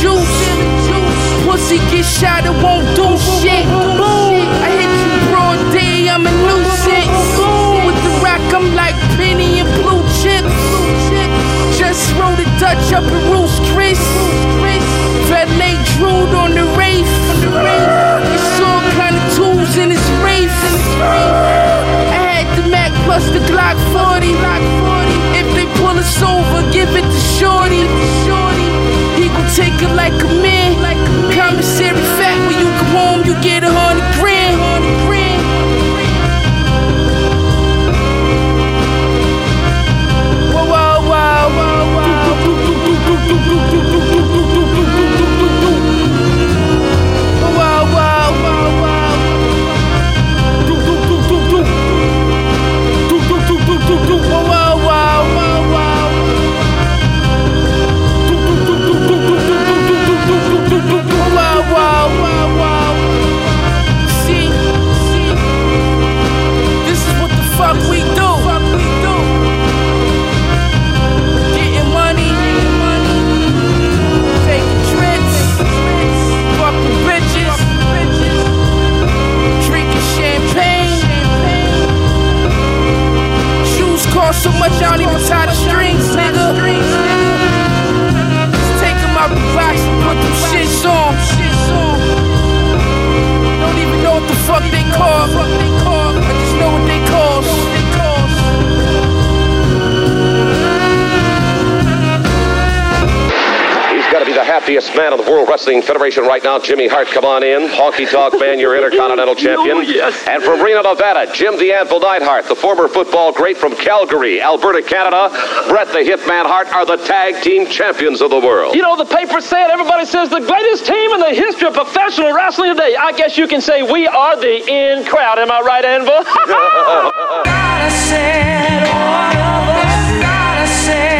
juice. Pussy get shot, it won't do shit. I hit you broad day, I'm a nuisance. Cost so much I don't even tie the strings, nigga. Just take 'em out the box got to be the happiest man of the World Wrestling Federation right now. Jimmy Hart, come on in. Honky Tonk Man, your Intercontinental Champion. Oh, yes. And from Reno, Nevada, Jim the Anvil Neidhart, the former football great from Calgary, Alberta, Canada. Bret the Hitman Hart are the tag team champions of the world. You know, the paper said, everybody says, the greatest team in the history of professional wrestling today. I guess you can say we are the in crowd. Am I right, Anvil?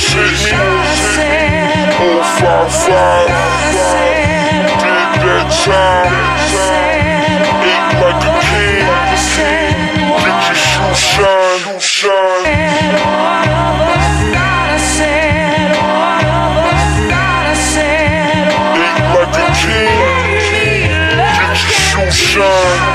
six, oh five five. Did that time, ate like a king. Get your shoe shine, shine. Get your shine.